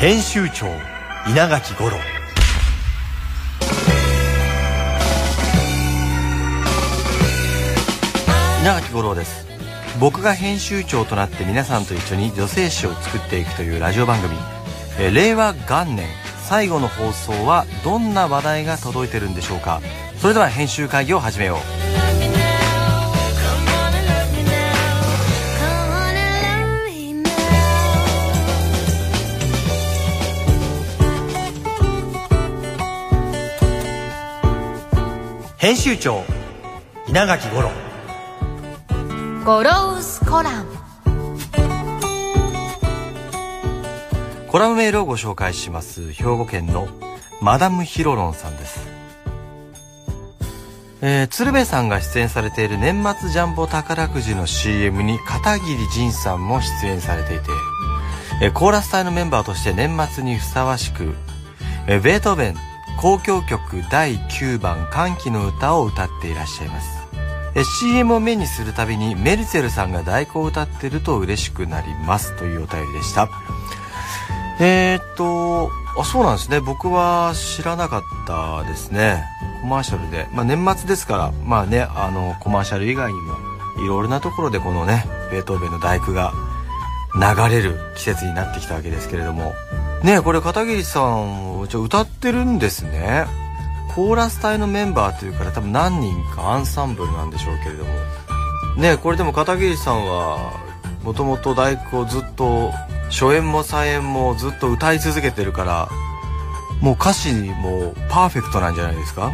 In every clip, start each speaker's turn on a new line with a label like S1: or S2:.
S1: 編集長稲垣五郎。稲垣五郎です。僕が編集長となって皆さんと一緒に女性誌を作っていくというラジオ番組。え令和元年最後の放送はどんな話題が届いてるんでしょうか。それでは編集会議を始めよう。編集長稲垣五郎。
S2: ゴロウスコラム。
S1: コラムメールをご紹介します兵庫県のマダムヒロロンさんです。えー、鶴瓶さんが出演されている年末ジャンボ宝くじの CM に片桐仁さんも出演されていて、えーコーラス隊のメンバーとして年末にふさわしく、えーベートーベン交響曲第9番歓喜の歌を歌っていらっしゃいます。CM を目にするたびにメルセルさんが代行を歌ってると嬉しくなりますというお便りでした。えー、っとあそうなんですね。僕は知らなかったですね。コマーシャルで、まあ、年末ですからまあねあのコマーシャル以外にもいろいろなところでこのねベートーベンの第九が流れる季節になってきたわけですけれども。ねこれ片桐さんじゃ歌ってるんですね。コーラス隊のメンバーというから多分何人かアンサンブルなんでしょうけれども。ねこれでも片桐さんはもともと大工をずっと初演も再演もずっと歌い続けてるからもう歌詞もパーフェクトなんじゃないですか、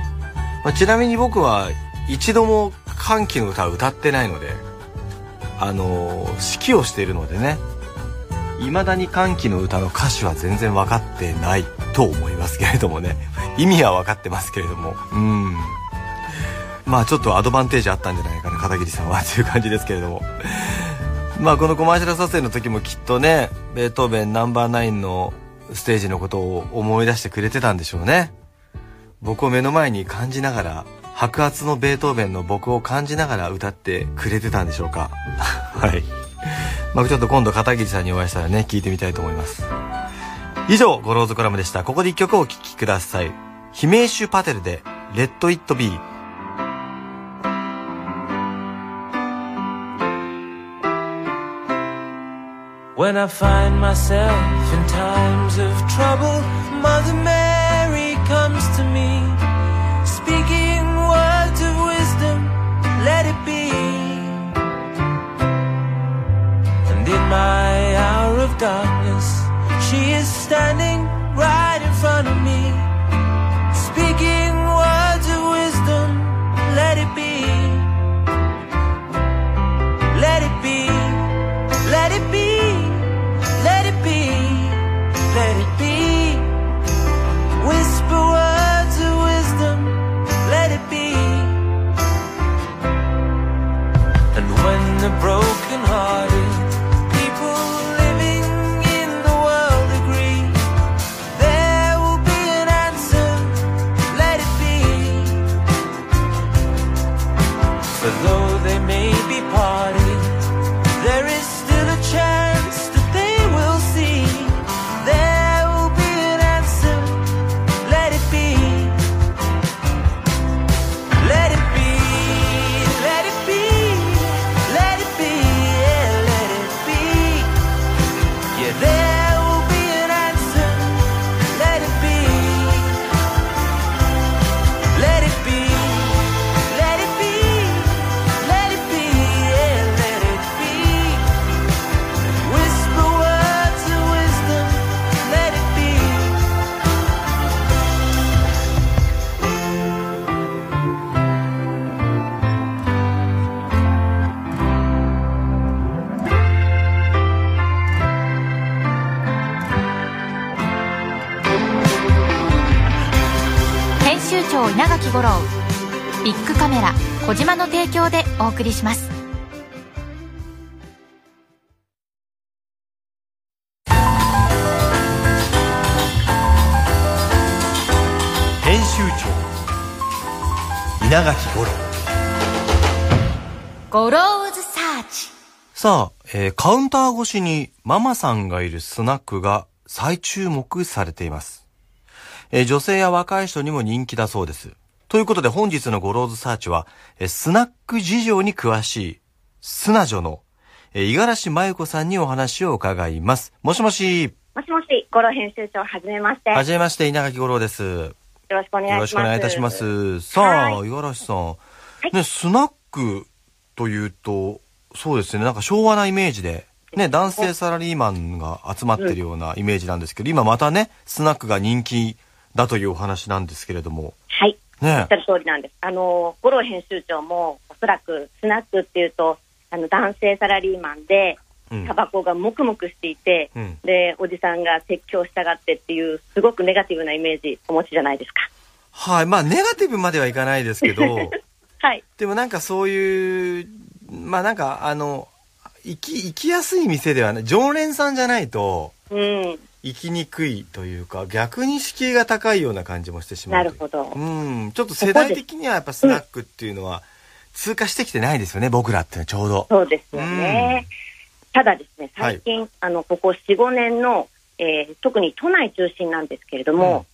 S1: まあ、ちなみに僕は一度も歓喜の歌を歌ってないのであの指揮をしているのでね。未だに歓喜の歌の歌詞は全然分かってないと思いますけれどもね。意味は分かってますけれども。うん。まあちょっとアドバンテージあったんじゃないかな片桐さんはという感じですけれども。まあこのコマーシャル撮影の時もきっとねベートーベンナンバーナインのステージのことを思い出してくれてたんでしょうね。僕を目の前に感じながら白髪のベートーベンの僕を感じながら歌ってくれてたんでしょうか。はい。まあちょっと今度片桐さんにお会いしたらね聞いてみたいと思います。以上 Goro's Column でした。ここで一曲お聴きください。ヒメーシュ・パテルで「 Let It Be」
S3: When I find myself in times of trouble, Mother Mary comes to me,
S2: 할까 垣吾郎ビッグカメラ小島の提供でお送りします
S1: 編集長稲垣五郎
S2: ゴローズサーチ
S1: さあ、えーカウンター越しにママさんがいるスナックが再注目されています。えー女性や若い人にも人気だそうです。ということで本日のゴローズサーチは、えースナック事情に詳しい、スナ女の、えー五十嵐真由子さんにお話を伺います。もしもし、
S4: もしもし、五郎編集長、はじめまして。よ
S1: はじめまして、稲垣五郎です。よ
S4: ろしくお願いします。
S1: ろしくお願いいたしま。す。さあ、
S4: は
S1: 五十嵐さん、
S4: い
S1: ね、スナックというと、そうですね、なんか昭和なイメージで、ね、男性サラリーマンが集まってるようなイメージなんですけど、今またね、スナックが人気だというお話なんですけれども、
S4: はい。お
S1: ね
S4: っしゃる通りなんです。あの、五郎編集長も、おそらく、スナックっていうと、あの、男性サラリーマンで、
S1: うん
S4: タバコがもくもくしていて、
S1: うん
S4: で、おじさんが説教したがってっていう、すごくネガティブなイメージお持ちじゃないですか。
S1: はい、まあ、ネガティブまではいかないですけど、
S4: はい。
S1: でもなんかそういう、まあなんか、あの、行き、行きやすい店ではない、常連さんじゃないと、
S4: うん。
S1: 行きにくいというか、逆に敷居が高いような感じもしてしまう。
S4: なるほど。
S1: うん、ちょっと世代的にはやっぱスナックっていうのは通過してきてないですよね、僕らってちょうど。
S4: そうですよね。ただですね、最近、あの、ここ4、5年の、えー特に都内中心なんですけれども、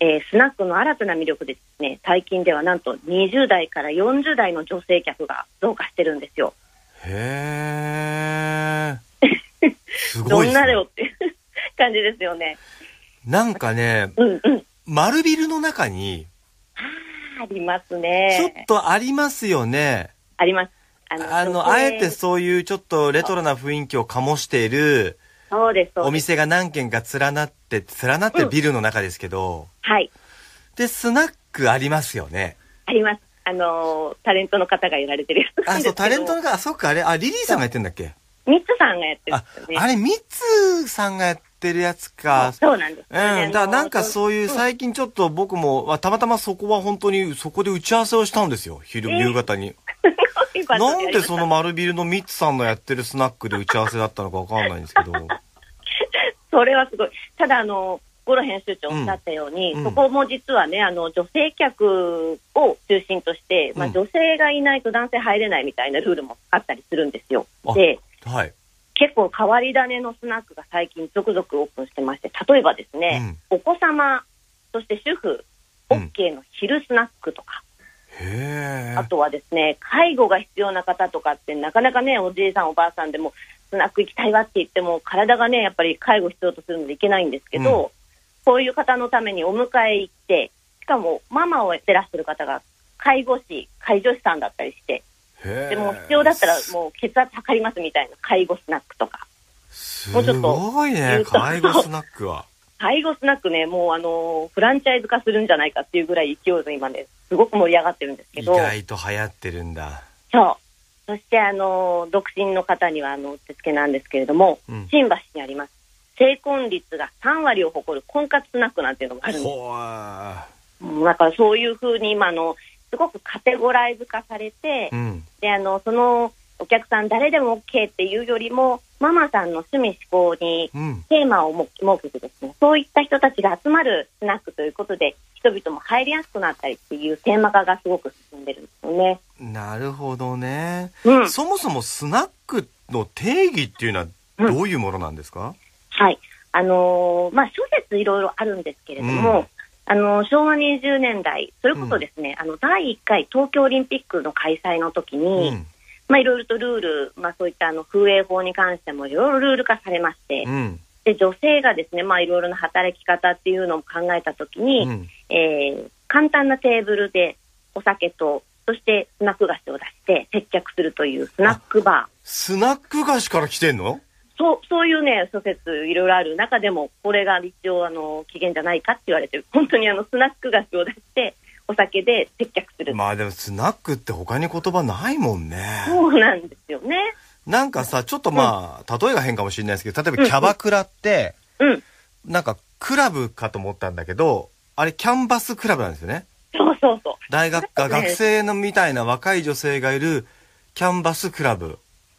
S4: えースナックの新たな魅力でですね、最近ではなんと20代から40代の女性客が増加してるんですよ。
S1: へー。す
S4: どん
S1: ごいですね
S4: なよっていう感じですよね。
S1: なんかね、
S4: うんうん。
S1: 丸ビルの中に、
S4: あります
S1: ちょっ
S4: ね。
S1: とありますよね。
S4: あります。あ
S1: あの、あえてそういうちょっとレトロな雰囲気を醸している
S4: そうです。
S1: お店が何軒か連なって、連なってるビルの中ですけど、
S4: はい。
S1: で、スナックありますよね。
S4: あります。あのータレントの方がやられてるやつ
S1: あ。そう、タレントの方、あ、そっか、あれ、あ、リリーさんがやってんだっけ？
S4: ミッツさんがやってるん
S1: ああれ、ミッツさんがやってるやつか。
S4: そうなんです
S1: うん。だからなんかそういう
S4: うん
S1: 最近ちょっと僕も、あたまたまそこは本当にそこで打ち合わせをしたんですよ。昼、
S4: えー
S1: 夕方に。なんでその丸ビルのミッツさんのやってるスナックで打ち合わせだったのかわかんないんですけど。
S4: それはすごい。ただ、あの、ゴロ編集長おっしゃったように、
S1: うん
S4: そこも実はね、あの、女性客を中心として、まあ、
S1: うん
S4: 女性がいないと男性入れないみたいなルールもあったりするんですよ
S1: あ。
S4: で、
S1: はい。
S4: 結構変わり種のスナックが最近続々オープンしてまして、例えばですね、お子様、そして主婦、
S1: うん
S4: OK の昼スナックとか、
S1: へえ。
S4: あとはですね、介護が必要な方とかって、なかなかね、おじいさん、おばあさんでも、スナック行きたいわって言っても、体がね、やっぱり介護必要とするのでいけないんですけど、
S1: うん
S4: そういう方のためにお迎え行って、しかもママをやってらっしゃる方が、介護士、介助士さんだったりして。でも必要だったらもう血圧測りますみたいな介護スナックとか。
S1: す
S4: もうちょっと
S1: ごいね介護スナックは。
S4: 介護スナックね、もうあの、フランチャイズ化するんじゃないかっていうぐらい勢いで今ね、すごく盛り上がってるんですけ
S1: 意
S4: ど。
S1: 外と流行ってるんだ。
S4: そう。そして、あの、独身の方には、あの、うってつけなんですけれども、
S1: うん
S4: 新橋にあります。成婚率が3割を誇る婚活スナックなんていうのがあるんです。だからそういうふうに今あの、すごくカテゴライズ化されて、
S1: ー。うん。
S4: で、あの、そのお客さん誰でも OK っていうよりも、ママさんの趣味思考に
S1: うん。
S4: テーマをも設けてですね、そういった人たちが集まるスナックということで、人々も入りやすくなったりっていうテーマ化がすごく進んでるんですよね。
S1: なるほどね。
S4: うん。
S1: そもそもスナックの定義っていうのはどういうものなんですか、
S4: はい。あのーまあ、諸説いろいろあるんですけれども、
S1: うん
S4: あのー昭和20年代、それこそですね、あの、第1回東京オリンピックの開催の時
S1: う
S4: に、
S1: ん。
S4: まあ、いろいろとルール、まあ、そういったあの、風営法に関してもいろいろルール化されまして、
S1: うん。
S4: で、女性がですね、まあ、いろいろな働き方っていうのを考えた時に、
S1: うん。
S4: えー簡単なテーブルでお酒と、そしてスナック菓子を出して接客するというスナックバー。
S1: スナック菓子から来てんの？
S4: そう、そういうね、諸説いろいろある中でも、これが一応、あの、起源じゃないかって言われてる。本当にあの、スナック菓子を出して、お酒で接客する。
S1: まあでもスナックって他に言葉ないもんね。
S4: そうなんですよね。
S1: なんかさ、ちょっとまあ、例えが変かもしれないですけど、例えばキャバクラって、
S4: うん。
S1: なんかクラブかと思ったんだけど、あれキャンバスクラブなんですよね。
S4: そうそうそう。
S1: 大学が、
S4: ね
S1: 学生のみたいな若い女性がいるキャンバスクラブ。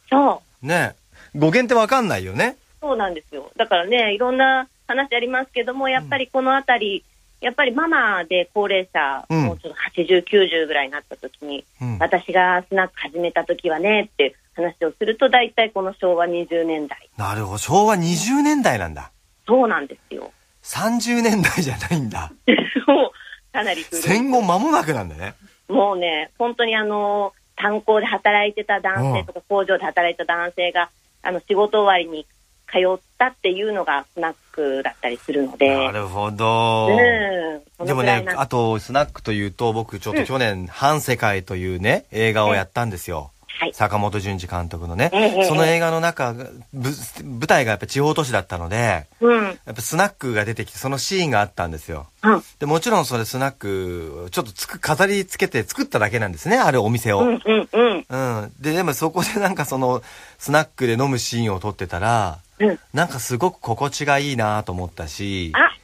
S4: そう。
S1: ね。語源ってわかんないよね。
S4: そうなんですよ。だからね、いろんな話ありますけども、やっぱりこのあたり、やっぱりママで高齢者、
S1: うん
S4: もうちょっと80、90ぐらいになった時に、
S1: うん。
S4: 私がスナック始めた時はねって話をすると、大体この昭和20年代。
S1: なるほど。昭和20年代なんだ。
S4: そうなんですよ。
S1: 30年代じゃないんだ。
S4: そう、かなり古い。
S1: 戦後間もなくなんだね。
S4: もうね、本当にあの、炭鉱で働いてた男性とか工場で働いてた男性が、あの、仕事終わりに通ったっていうのがスナックだったりするので。
S1: なるほど。
S4: うん。そ
S1: でもねあと、スナックというと、僕ちょっと去年、反世界というね、映画をやったんですよ。
S4: はい。
S1: 坂本淳二監督のね
S4: ええ。
S1: その映画の中舞台がやっぱ地方都市だったので、
S4: うん。
S1: やっぱスナックが出てきて、そのシーンがあったんですよ。
S4: うん。
S1: で、もちろんそれスナック、ちょっとつく、飾り付けて作っただけなんですね、あるお店を。
S4: うん。うん。うん。
S1: うん。で、でもそこでなんかその、スナックで飲むシーンを撮ってたら、
S4: うん。
S1: なんかすごく心地がいいなと思ったし、
S4: あ、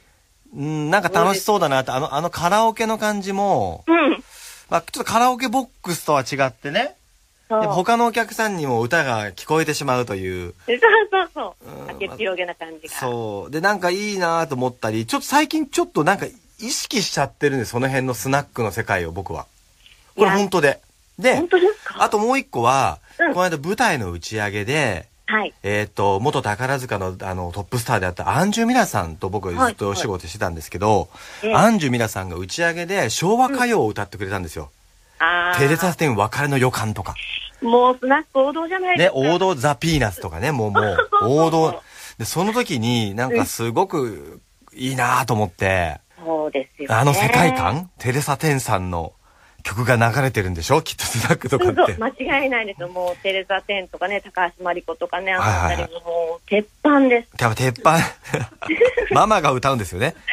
S1: うん、なんか楽しそうだなって、あの、あのカラオケの感じも、
S4: うん。
S1: まあちょっとカラオケボックスとは違ってね、他のお客さんにも歌が聞こえてしまうという、
S4: そうそうそう
S1: うん。
S4: 明けっぴろげな感じが。
S1: そう。で、なんかいいなと思ったり、ちょっと最近ちょっとなんか意識しちゃってるんです、その辺のスナックの世界を僕は。これ本当で。で
S4: 本、当ですか？
S1: あともう一個は、
S4: うん
S1: この間舞台の打ち上げで、
S4: はい。
S1: えっ、と、元宝塚のあのトップスターであったアンジュミラさんと僕ずっとお仕事してたんですけど、
S4: ええ
S1: アンジュミラさんが打ち上げで昭和歌謡を歌ってくれたんですよ。
S4: ああ。
S1: テレサテン別れの予感とか。
S4: もうスナック王道じゃないで
S1: ね、
S4: すか。
S1: 王道ザ・ピーナッツとかね、もうもう、王道。で、その時になんかすごくいいなと思って、
S4: そうですよ、ね。
S1: あの世界観？テレサテンさんの曲が流れてるんでしょ？きっとスナックとか
S4: そう
S1: って。
S4: 間違いないですよ。もう、テレザ・テンとかね、高橋真理子とかね、あの
S1: はいはいはい
S4: あたりももう、鉄板です。
S1: 多分鉄板。ママが歌うんですよね。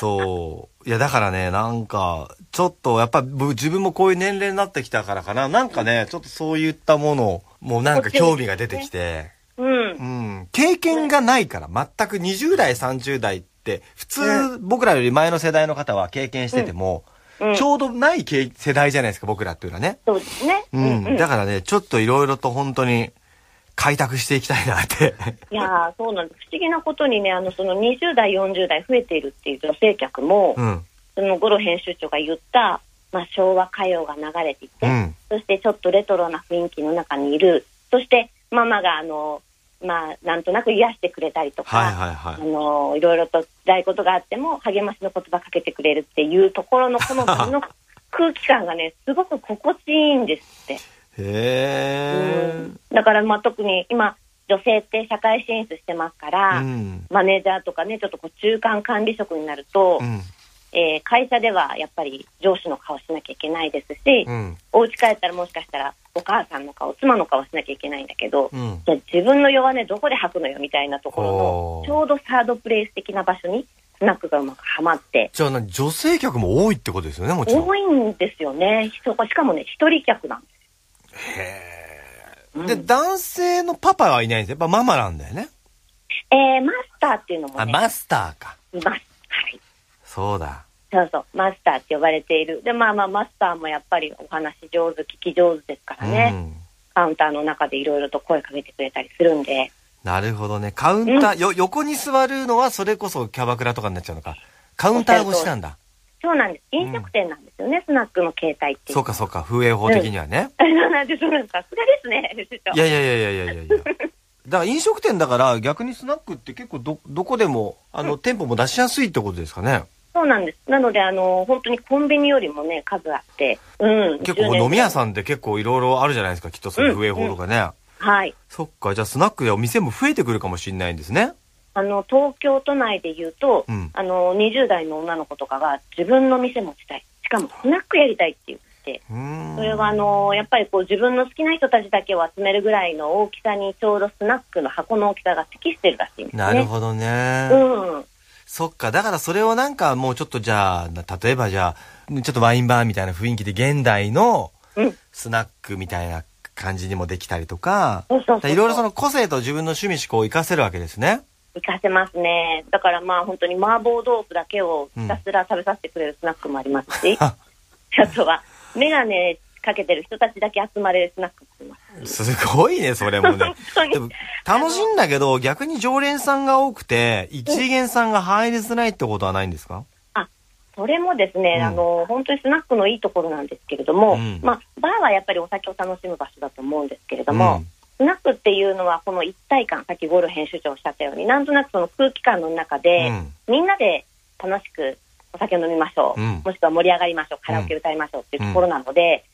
S4: そう。
S1: いや、だからね、なんか、ちょっと、やっぱ、ぶ自分もこういう年齢になってきたからかな。なんかね、ちょっとそういったものもうなんか興味が出てきて。
S4: うん
S1: う。ん。経験がないから、全く20代、30代って、普通、僕らより前の世代の方は経験してても、
S4: うん
S1: ちょうどない経世代じゃないですか、僕らっていうのはね。
S4: そうですね。
S1: うん。だからね、ちょっといろいろと本当に、開拓していきたいなって。
S4: いやーそうなんです。不思議なことにね、あの、その20代、40代増えているっていう女性客も、
S1: うん。
S4: その五郎編集長が言った、まあ、昭和歌謡が流れていて、
S1: うん。
S4: そしてちょっとレトロな雰囲気の中にいる、そしてママがあの、まあ、なんとなく癒してくれたりとか、
S1: はいはいはい
S4: あのいろいろと辛いことがあっても励ましの言葉かけてくれるっていうところのこの場の 空気感がねすごく心地いいんですって。
S1: へー。
S4: うんだからまあ特に今女性って社会進出してますから、
S1: うん。
S4: マネージャーとかねちょっとこう中間管理職になると、
S1: うん。
S4: えー会社ではやっぱり上司の顔しなきゃいけないですし、
S1: うん。
S4: お家帰ったらもしかしたらお母さんの顔妻の顔しなきゃいけないんだけど、
S1: うん。
S4: じゃあ自分の弱音どこで吐くのよみたいなところのちょうどサードプレイス的な場所にスナックがうまくはまって
S1: じゃあ何女性客も多いってことですよね、もちろん。
S4: 多いんですよねしかもね一人客なんです
S1: へー。
S4: うん
S1: で、男性のパパはいないんですよ。やっぱママなんだよね。
S4: えー、マスターっていうのも
S1: あ、
S4: ね
S1: マスターか。
S4: いますはい
S1: そうだ。
S4: そうそうマスターって呼ばれているでまあまあマスターもやっぱりお話上手聞き上手ですからね、
S1: うん。
S4: カウンターの中でいろいろと声かけてくれたりするんで
S1: なるほどね。カウンター、よ、横に座るのはそれこそキャバクラとかになっちゃうのか。カウンター越しなんだ。
S4: そうなんです飲食店なんですよね、スナックの形態っていう
S1: そうかそうか。風営法的にはね。
S4: そうなんですそうなんですさすがですね
S1: いやいやいやいやいやいや。だから飲食店だから逆にスナックって結構ど、どこでも、あの、店舗も出しやすいってことですかね。
S4: そうなんです。なので、あの、本当にコンビニよりもね、数あって、うん。
S1: 結構飲み屋さ
S4: ん。
S1: んって結構いろいろあるじゃないですか。きっとそういう風営法とかね。
S4: はい。
S1: そっか。じゃあスナックでお店も増えてくるかもしれないんですね。
S4: あの、東京都内で言うと、
S1: うん
S4: あの、20代の女の子とかが自分の店持ちたい。しかも、スナックやりたいって言って。それはあの、やっぱりこう自分の好きな人たちだけを集めるぐらいの大きさにちょうどスナックの箱の大きさが適してるらしいんですね。
S1: なるほどね。
S4: うん。
S1: そっか。だからそれをなんかもうちょっとじゃあ、な例えばじゃあ、ちょっとワインバーみたいな雰囲気で現代の
S4: うん。
S1: スナックみたいな感じにもできたりとか、いろいろその個性と自分の趣味思考を活かせるわけですね。
S4: 活かせますね。だからまあ本当に麻婆豆腐だけをひたすら食べさせてくれるスナックもありますし、あ。とはメガネかけてる人たちだけ集まれるスナックもあります。
S1: すごいね、それもね。でも楽しいんだけど、逆に常連さんが多くて、一元さんが入りづらいってことはないんですか？
S4: それもですね、
S1: うん。
S4: あの本当にスナックのいいところなんですけれども、
S1: うん。
S4: まあ、バーはやっぱりお酒を楽しむ場所だと思うんですけれども、スナックっていうのはこの一体感さっきゴール編集長おっしゃったようになんとなくその空気感の中で、
S1: うん。
S4: みんなで楽しくお酒飲みましょう、
S1: うん。
S4: もしくは盛り上がりましょうカラオケ歌いましょうっていうところなので、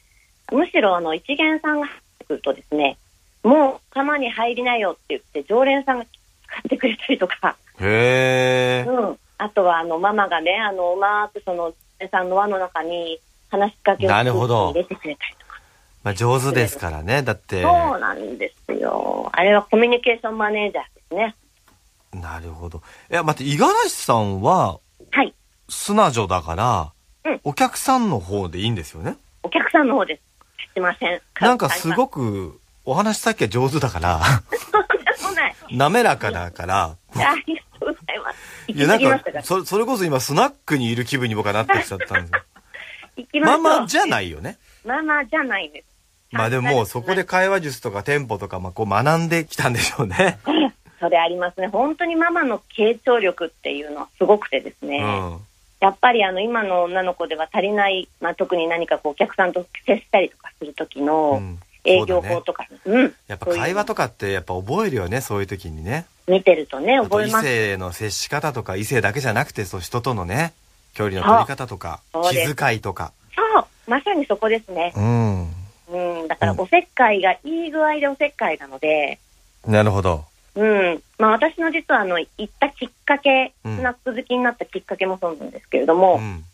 S4: むしろあの一元さんが入ってくるとですねもう釜に入りなよって言って常連さんが使ってくれたりとか、
S1: へえ。
S4: うん、あとはあのママがねあのうまくそのさんの輪の中に話しかけを入れてくれたりとか
S1: まあ上手ですからね。だって。
S4: そうなんですよ。あれはコミュニケーションマネージャーですね。
S1: なるほど。いや、待って、五十嵐さんは、
S4: はい。
S1: 砂女だから、
S4: うん。
S1: お客さんの方でいいんですよね？
S4: お客さんの方です。すいません。
S1: なんかすご
S4: く
S1: く、お話し先が上手だから、滑らかだから、
S4: ありがとうございます。行
S1: いや、なんか、そそれこそ今、スナックにいる気分に僕はなってきちゃったんですよ。
S4: 行きま
S1: ママじゃないよね。
S4: ママじゃないです
S1: まあでももうそこで会話術とかテンポとか、まあこう学んできたんでしょうね。
S4: それありますね本当にママの傾聴力っていうのはすごくてですね、
S1: うん。
S4: やっぱりあの今の女の子では足りない、まあ、特に何かこうお客さんと接したりとかする時
S1: う
S4: の
S1: ん
S4: 営業法とか、うん
S1: やっぱ会話とかってやっぱ覚えるよね、そういう時にね。
S4: 見てるとね覚えます
S1: 性の接し方とか、異性だけじゃなくて、そう人とのね、距離の取り方とか気遣いとか。
S4: そうまさにそこですね、
S1: うん。
S4: うん、だから
S1: うん
S4: おせっかいがいい具合でおせっかいなので、
S1: なるほど。
S4: うんまあ、私の実はあの行ったきっかけ、
S1: うん
S4: スナック好きになったきっかけもそうなんですけれども、
S1: うん。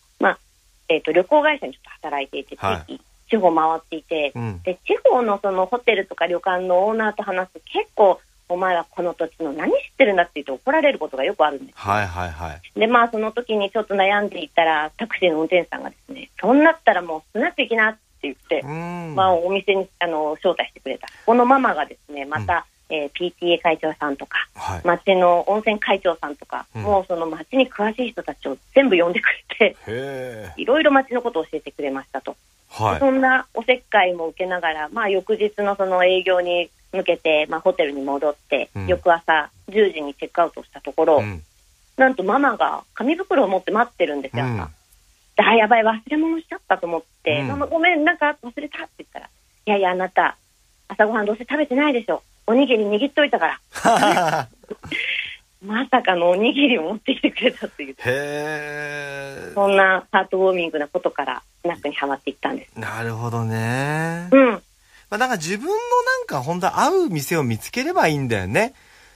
S4: えー、と旅行会社にちょっと働いていて、
S1: はい
S4: 地域地方回っていて、
S1: うん。
S4: で地方のそのホテルとか旅館のオーナーと話すと結構お前はこの土地の何知ってるんだって言って怒られることがよくあるんです
S1: はいはいはい。
S4: でまあその時にちょっと悩んでいたらタクシーの運転手さんがですねそんなったらもうスナック行きなって言って、
S1: うん。
S4: まあお店にあの招待してくれたこのママがですねまた、えー PTA 会長さんとか
S1: はい。
S4: 町の温泉会長さんとか、
S1: うん
S4: もうその町に詳しい人たちを全部呼んでくれて。いろいろ町のことを教えてくれましたと。
S1: はい。
S4: そんなおせっかいも受けながら、まあ、翌日のその営業に向けて、まあ、ホテルに戻って、
S1: うん
S4: 翌朝10時にチェックアウトしたところ、
S1: うん。
S4: なんとママが紙袋を持って待ってるんですよ、あやばい忘れ物しちゃったと思って、
S1: うん
S4: ママごめんなんか忘れたって言ったらいやいやあなた朝ごはんどうせ食べてないでしょ。おにぎり握っといたから まさかのおにぎりを持ってきてくれたっていう。
S1: へえ。
S4: そんなハートウォーミングなことからスナックにはまっていったんです。
S1: なるほどね。
S4: うん。
S1: まあ、だから自分のなんか本当合う店を見つければいいんだよね。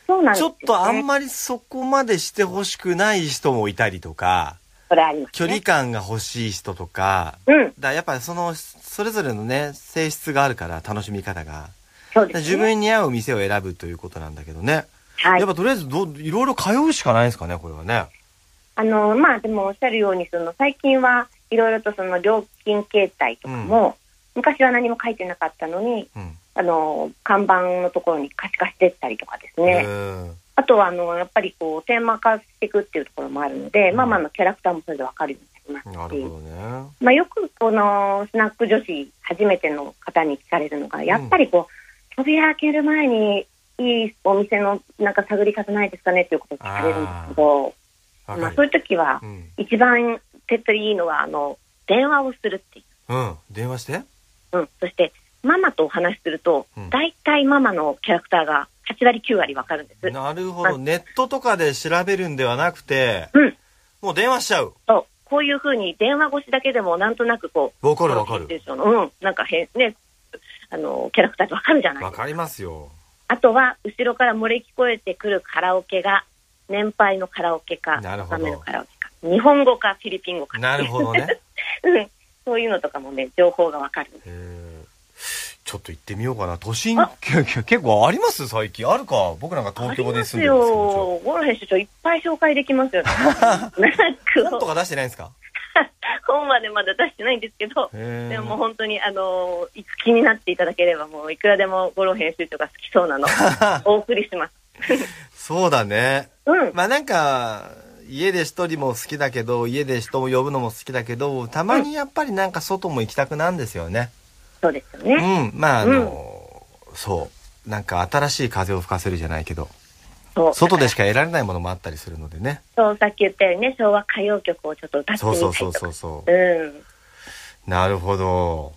S4: そうなんですよ、ね、
S1: ちょっとあんまりそこまでしてほしくない人もいたりとか、
S4: それあります、ね、
S1: 距離感が欲しい人とか、
S4: うん
S1: だやっぱりその、それぞれのね、性質があるから、楽しみ方が。
S4: そうです、ね、
S1: 自分に合う店を選ぶということなんだけどね。
S4: はい
S1: やっぱとりあえずどう、いろいろ通うしかないですかね、これはね。
S4: あのまあでもおっしゃるようにその最近はいろいろとその料金形態とかも、昔は何も書いてなかったのに
S1: うん。
S4: あの看板のところに可視化してったりとかですね、
S1: うん
S4: あとはあのやっぱりこうテーマ化していくっていうところもあるので、
S1: うん
S4: ママのキャラクターもそれで分かるようになりますし
S1: なるほどね。
S4: まあ、よくこのスナック女子初めての方に聞かれるのがやっぱりこう、扉開ける前にいいお店のなんか探り方ないですかねっていうことを聞かれるんですけど
S1: わ
S4: まあ、そういう時は
S1: うん。
S4: 一番手っ取りいいのはあの電話をするってい
S1: うん。電話して？
S4: う、うん、そしてママとお話しすると、
S1: うん
S4: 大体ママのキャラクターが8割9割わかるんです。
S1: なるほど。ネットとかで調べるんではなくて、
S4: うん
S1: もう電話しちゃう。
S4: そうこういうふうに電話越しだけでもなんとなくこう
S1: わかるわかる。
S4: うんなんか変ねあのキャラクターってわかるじゃないですか
S1: わかりますよ。
S4: あとは後ろから漏れ聞こえてくるカラオケが年配のカラオケか若めのカラオケか日本語かフィリピン語か
S1: なるほどね。
S4: うんそういうのとかもね情報がわかるんです
S1: へーちょっと行ってみようかな。都心、結構あります？最近。あるか？僕なんか東京で住んでるんですけど。
S4: よ。ゴロ編集長いっぱい紹介できますよ ね。なんか
S1: 本とか出してないんですか？
S4: 本までまだ出してないんですけど、でも本当にあのいつ気になっていただければもういくらでもゴロ編集長が好きそうなの お送りします。
S1: そうだね。
S4: うん。
S1: まあなんか、家で一人も好きだけど、家で人を呼ぶのも好きだけど、たまにやっぱりなんか外も行きたくなんですよね。
S4: そうですよ
S1: う
S4: ね。
S1: ん。まああの、そう。なんか新しい風を吹かせるじゃないけど、外でしか得られないものもあったりするのでね。
S4: そうさっき言ったようにね昭和歌謡曲をちょっと歌ってみたりとか。
S1: そうそうそうそう。
S4: うん。
S1: なるほど。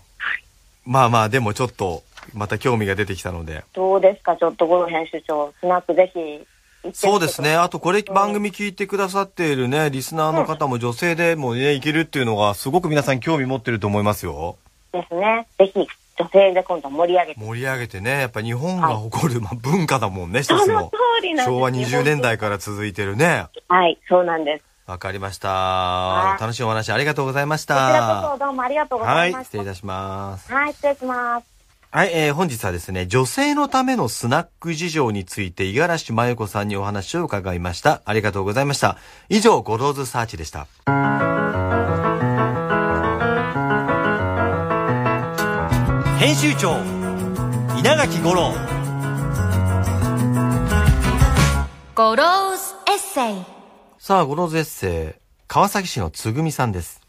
S1: まあまあ、でもちょっと、また興味が出てきたので。
S4: どうですか、ちょっと五郎編集長、スナックぜひ
S1: そうですね。あとこれ
S4: うん
S1: 番組聞いてくださっているね、リスナーの方も女性でもね、いけるっていうのがすごく皆さん興味持ってると思いますよ。
S4: ですね。ぜひ、女性で今度盛り上げて。
S1: 盛り上げてね、やっぱ日本が誇る、まあ、文化だもんね、一つの。
S4: 通りなんです
S1: 昭和20年代から続いてるね。
S4: はい、そうなんです。
S1: わかりました。
S4: はい
S1: 楽しいお話ありがとうございまし
S4: こちらこそ
S1: た。
S4: どうもありがとうござ
S1: はいい
S4: ま、した。
S1: 失礼いたします。
S4: はい、失礼します。
S1: はい、えー本日はですね、女性のためのスナック事情について、五十嵐真由子さんにお話を伺いました。ありがとうございました。以上、ゴローズサーチでした。
S3: 編集長稲垣吾郎
S2: ゴローズエッセイ
S1: さあ、ゴローズエッセイ、川崎市のつぐみさんです。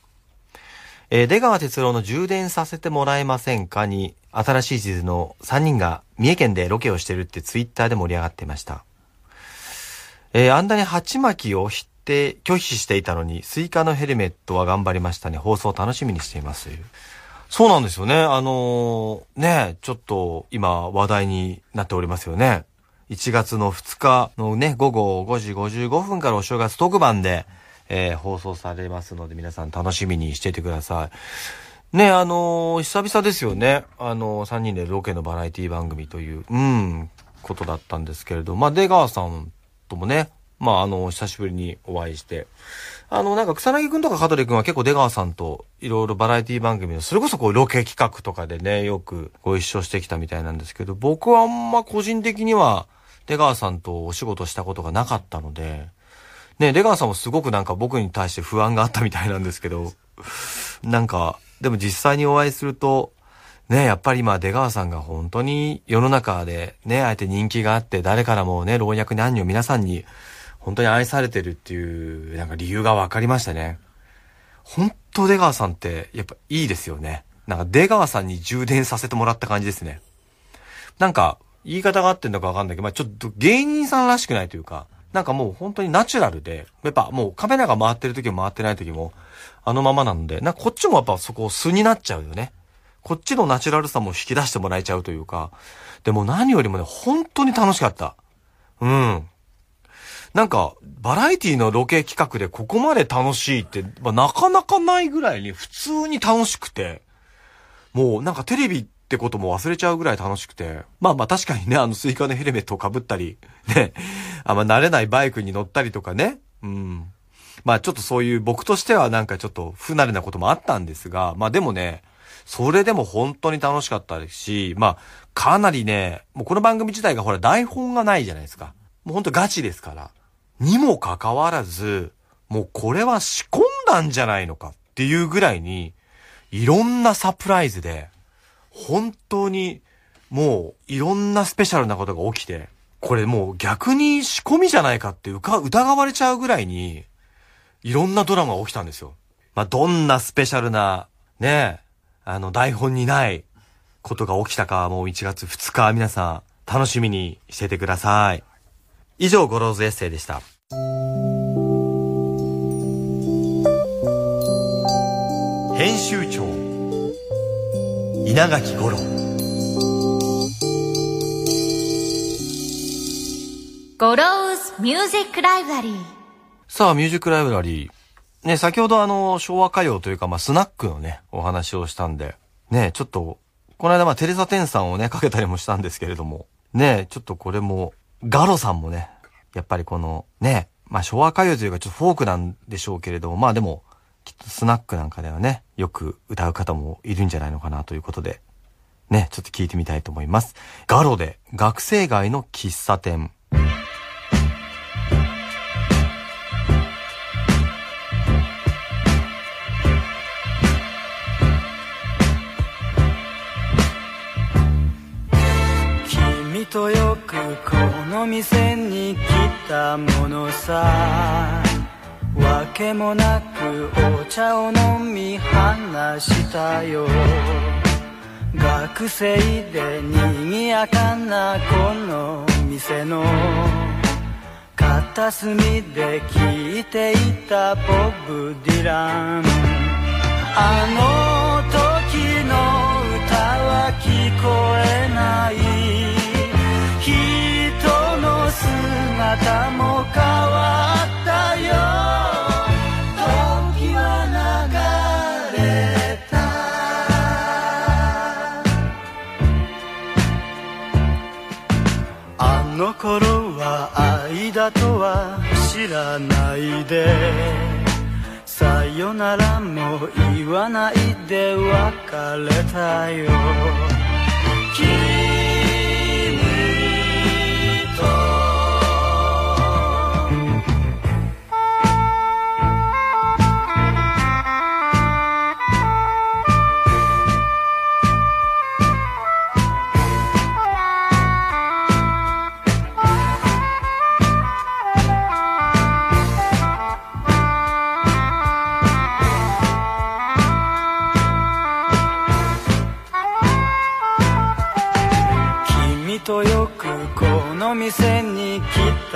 S1: えー出川哲郎の充電させてもらえませんかに、新しい地図の3人が三重県でロケをしてるってツイッターで盛り上がっていました。えーあんなに鉢巻きを否定、拒否していたのに、スイカのヘルメットは頑張りましたね。放送楽しみにしています。そうなんですよね。あのーね、ちょっと今話題になっておりますよね。1月の2日のね、午後5時55分からお正月特番で、えー放送されますので皆さん楽しみにしていてください。ね、あのー久々ですよね。あのー3人でロケのバラエティ番組という、うん、ことだったんですけれど、まあ、出川さんともね、まあ、あの、久しぶりにお会いして、あの、なんか草薙くんとか香取くんは結構出川さんといろいろバラエティ番組の、それこそこうロケ企画とかでね、よくご一緒してきたみたいなんですけど、僕はあんま個人的には出川さんとお仕事したことがなかったので、ね、出川さんもすごくなんか僕に対して不安があったみたいなんですけど、なんか、でも実際にお会いすると、ね、やっぱり今出川さんが本当に世の中でね、あえて人気があって誰からもね、老若男女皆さんに本当に愛されてるっていう、なんか理由が分かりましたね。本当出川さんってやっぱいいですよね。なんか出川さんに充電させてもらった感じですね。なんか、言い方が合ってんのかわかんないけど、まあちょっと芸人さんらしくないというか、なんかもう本当にナチュラルで、やっぱもうカメラが回ってる時も回ってない時も、あのままなので、なんかこっちもやっぱそこ素になっちゃうよね。こっちのナチュラルさも引き出してもらえちゃうというか、でも何よりもね、本当に楽しかった。うん。なんか、バラエティのロケ企画でここまで楽しいって、まあ、なかなかないぐらいに普通に楽しくて、もうなんかテレビってことも忘れちゃうぐらい楽しくて、まあまあ確かにね、あのスイカのヘルメットを被ったり、ね、あんま慣れないバイクに乗ったりとかね、うん。まあちょっとそういう僕としてはなんかちょっと不慣れなこともあったんですが、まあでもね、それでも本当に楽しかったですし、まあかなりね、もうこの番組自体がほら台本がないじゃないですか。もう本当ガチですから。にもかかわらず、もうこれは仕込んだんじゃないのかっていうぐらいに、いろんなサプライズで、本当にもういろんなスペシャルなことが起きて、これもう逆に仕込みじゃないかってうか疑われちゃうぐらいに、いろんなドラマが起きたんですよ。まあ、どんなスペシャルな、ね、あの台本にないことが起きたかもう1月2日皆さん楽しみにしててください。以上、ゴローズエッセイでした。編集長稲垣吾郎
S2: ゴローズミュージックライブラリー
S1: さあ、ミュージックライブラリー。ね、先ほどあの、昭和歌謡というか、まあ、スナックのね、お話をしたんで、ね、ちょっと、この間まあ、テレサテンさんをね、かけたりもしたんですけれども、ね、ちょっとこれも、ガロさんもね、やっぱりこの、ね、まあ、昭和歌謡というか、ちょっとフォークなんでしょうけれども、まあでも、きっとスナックなんかではね、よく歌う方もいるんじゃないのかなということで、ね、ちょっと聞いてみたいと思います。ガロで、学生街の喫茶店。
S5: たものさ。わけもなくお茶を飲み話したよ。学生で賑やかなこの店の。片隅で聴いていたボブ・ディラン。あのかないで。さよならも言わないで別れたよ。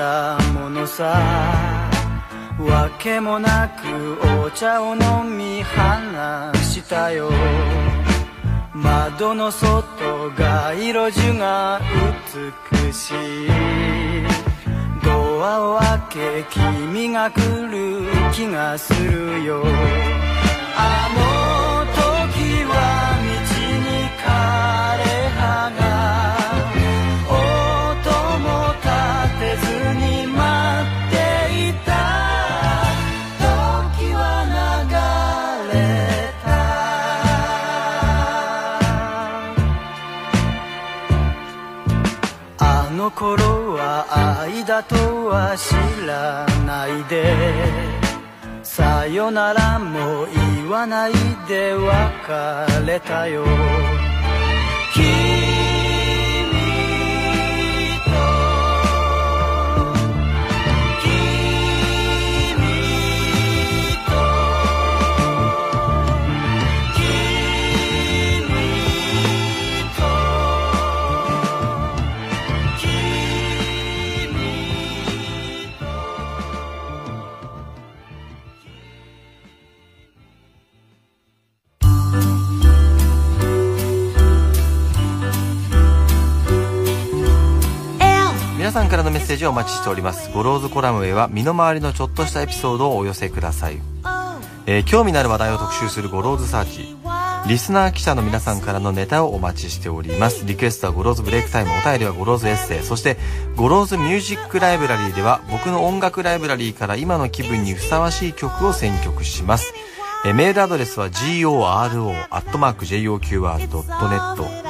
S5: 来たものさ。わけもなくお茶を飲み話したよ。窓の外街路樹が美しい。ドアを開け君が来る気がするよ。あの時は道に枯の頃は愛だとは知らないで。さよならも言わないで別れたよ。
S1: 皆さんからのメッセージをお待ちしております。ゴローズコラムへは身の回りのちょっとしたエピソードをお寄せください、えー興味のある話題を特集するゴローズサーチ。リスナー記者の皆さんからのネタをお待ちしております。リクエストはゴローズブレイクタイムお便りはゴローズエッセイ。そしてゴローズミュージックライブラリーでは僕の音楽ライブラリーから今の気分にふさわしい曲を選曲します。えメールアドレスは goro.joqr.net